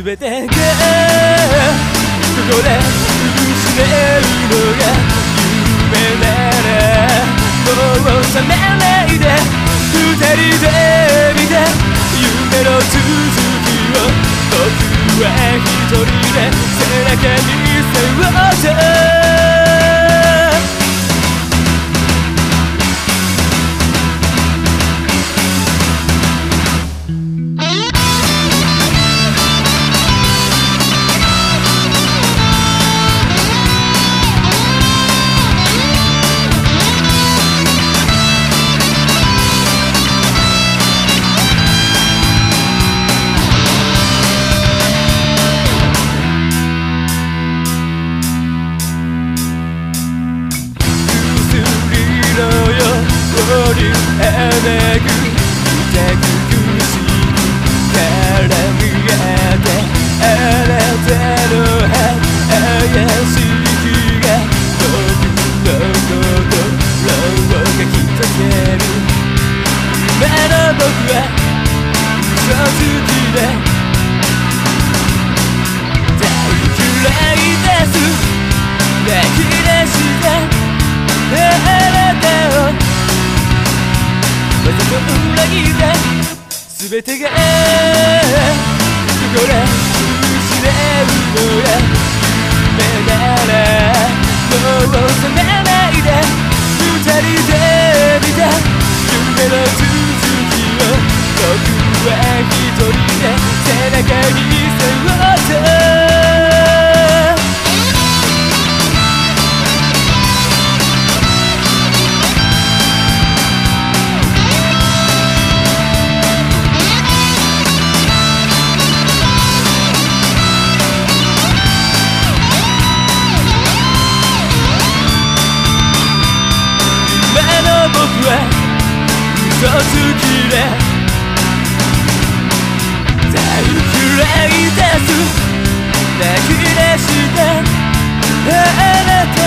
全てがここで失うのが夢ならもう覚めないで二人で見て夢の続きを僕は一人で背中に dagger, dagger. と裏切って全てがここで失うのや夢ならもう覚めないで二人で見た夢の続きを僕は一人で背中に嘘つきで大嫌いです。泣き出したあなた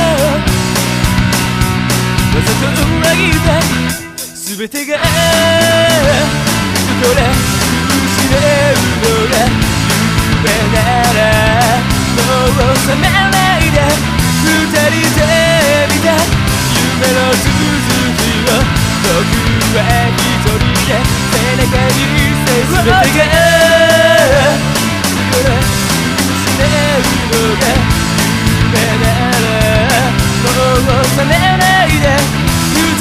わざと裏切った全てがここで失うのが夢ならもう覚めないで。二人で見た夢の続き。